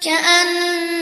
كأن